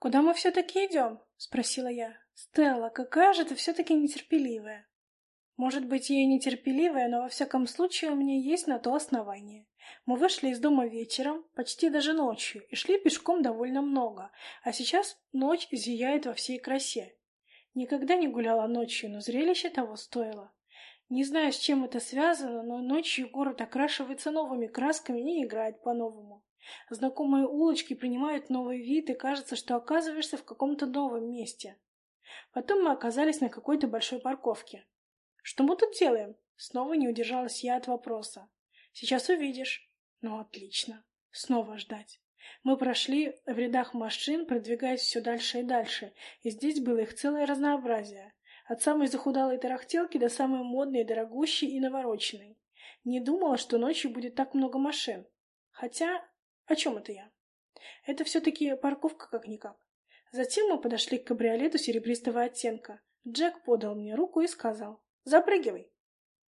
«Куда мы все-таки идем?» — спросила я. «Стелла, какая же ты все-таки нетерпеливая!» Может быть, я и нетерпеливая, но во всяком случае у меня есть на то основание. Мы вышли из дома вечером, почти даже ночью, и шли пешком довольно много, а сейчас ночь зияет во всей красе. Никогда не гуляла ночью, но зрелище того стоило. Не знаю, с чем это связано, но ночью город окрашивается новыми красками и играет по-новому. Знакомые улочки принимают новый вид, и кажется, что оказываешься в каком-то новом месте. Потом мы оказались на какой-то большой парковке. «Что мы тут делаем?» Снова не удержалась я от вопроса. «Сейчас увидишь». «Ну, отлично. Снова ждать». Мы прошли в рядах машин, продвигаясь все дальше и дальше, и здесь было их целое разнообразие. От самой захудалой тарахтелки до самой модной, дорогущей и навороченной. Не думала, что ночью будет так много машин. Хотя, о чем это я? Это все-таки парковка как-никак. Затем мы подошли к кабриолету серебристого оттенка. Джек подал мне руку и сказал Запрыгивай.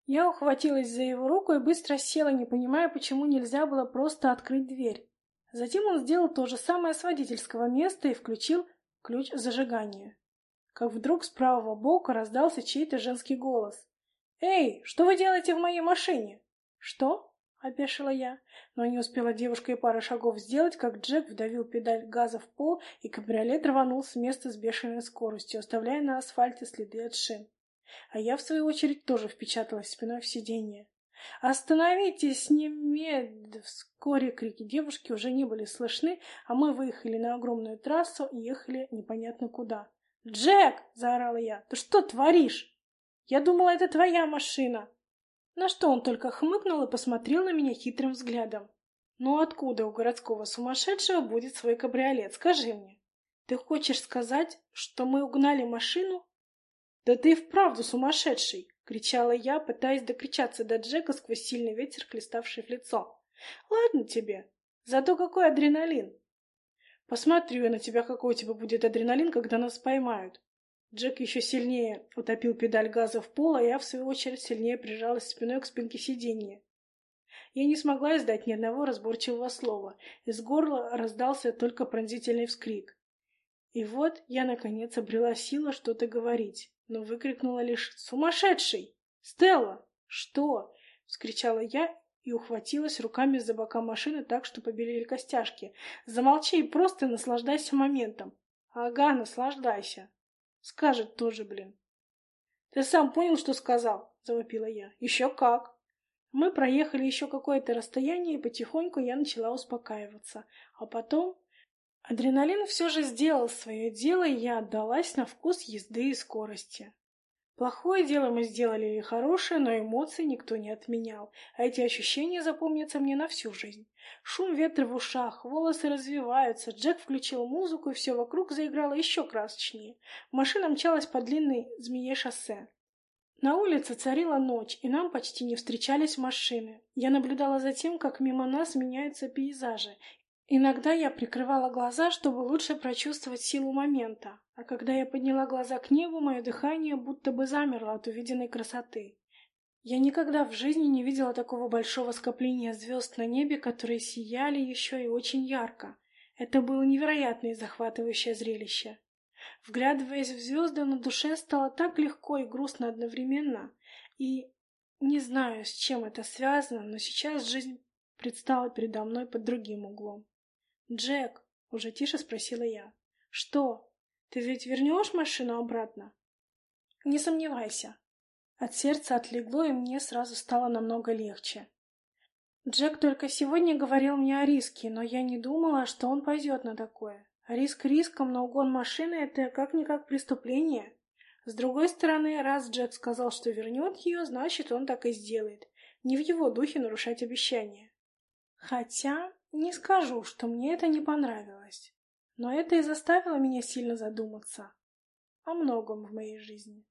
Я ухватилась за его руку и быстро села, не понимая, почему нельзя было просто открыть дверь. Затем он сделал то же самое с водительского места и включил ключ зажигания. Как вдруг с правого бока раздался чей-то женский голос. «Эй, что вы делаете в моей машине?» «Что?» — опешила я. Но не успела девушка и пара шагов сделать, как Джек вдавил педаль газа в пол, и кабриолет рванул с места с бешеной скоростью, оставляя на асфальте следы от шин. А я, в свою очередь, тоже впечаталась спиной в сиденье. «Остановитесь немед!» Вскоре крики девушки уже не были слышны, а мы выехали на огромную трассу и ехали непонятно куда. «Джек!» — заорала я. «Ты что творишь?» «Я думала, это твоя машина!» На что он только хмыкнул и посмотрел на меня хитрым взглядом. «Ну откуда у городского сумасшедшего будет свой кабриолет, скажи мне? Ты хочешь сказать, что мы угнали машину, «Да ты и вправду сумасшедший!» — кричала я, пытаясь докричаться до Джека сквозь сильный ветер, хлеставший в лицо. «Ладно тебе. Зато какой адреналин!» «Посмотрю я на тебя, какой у тебя будет адреналин, когда нас поймают!» Джек еще сильнее утопил педаль газа в пол, а я, в свою очередь, сильнее прижалась спиной к спинке сиденья. Я не смогла издать ни одного разборчивого слова. Из горла раздался только пронзительный вскрик. И вот я, наконец, обрела силу что-то говорить но выкрикнула лишь «Сумасшедший! Стелла! Что?» — вскричала я и ухватилась руками за бока машины так, что побелели костяшки. «Замолчи и просто наслаждайся моментом!» «Ага, наслаждайся!» «Скажет тоже, блин!» «Ты сам понял, что сказал?» — завопила я. «Еще как!» Мы проехали еще какое-то расстояние, и потихоньку я начала успокаиваться. А потом Адреналин все же сделал свое дело, и я отдалась на вкус езды и скорости. Плохое дело мы сделали или хорошее, но эмоции никто не отменял, а эти ощущения запомнятся мне на всю жизнь. Шум ветра в ушах, волосы развиваются, Джек включил музыку, и все вокруг заиграло еще красочнее. Машина мчалась по длинной змее шоссе. На улице царила ночь, и нам почти не встречались машины. Я наблюдала за тем, как мимо нас меняются пейзажи, Иногда я прикрывала глаза, чтобы лучше прочувствовать силу момента, а когда я подняла глаза к небу, мое дыхание будто бы замерло от увиденной красоты. Я никогда в жизни не видела такого большого скопления звезд на небе, которые сияли еще и очень ярко. Это было невероятное и захватывающее зрелище. Вглядываясь в звезды, на душе стало так легко и грустно одновременно. И не знаю, с чем это связано, но сейчас жизнь предстала передо мной под другим углом. «Джек!» — уже тише спросила я. «Что? Ты ведь вернешь машину обратно?» «Не сомневайся». От сердца отлегло, и мне сразу стало намного легче. Джек только сегодня говорил мне о риске, но я не думала, что он пойдет на такое. Риск риском, но угон машины — это как-никак преступление. С другой стороны, раз Джек сказал, что вернет ее, значит, он так и сделает. Не в его духе нарушать обещания. Хотя не скажу, что мне это не понравилось, но это и заставило меня сильно задуматься о многом в моей жизни.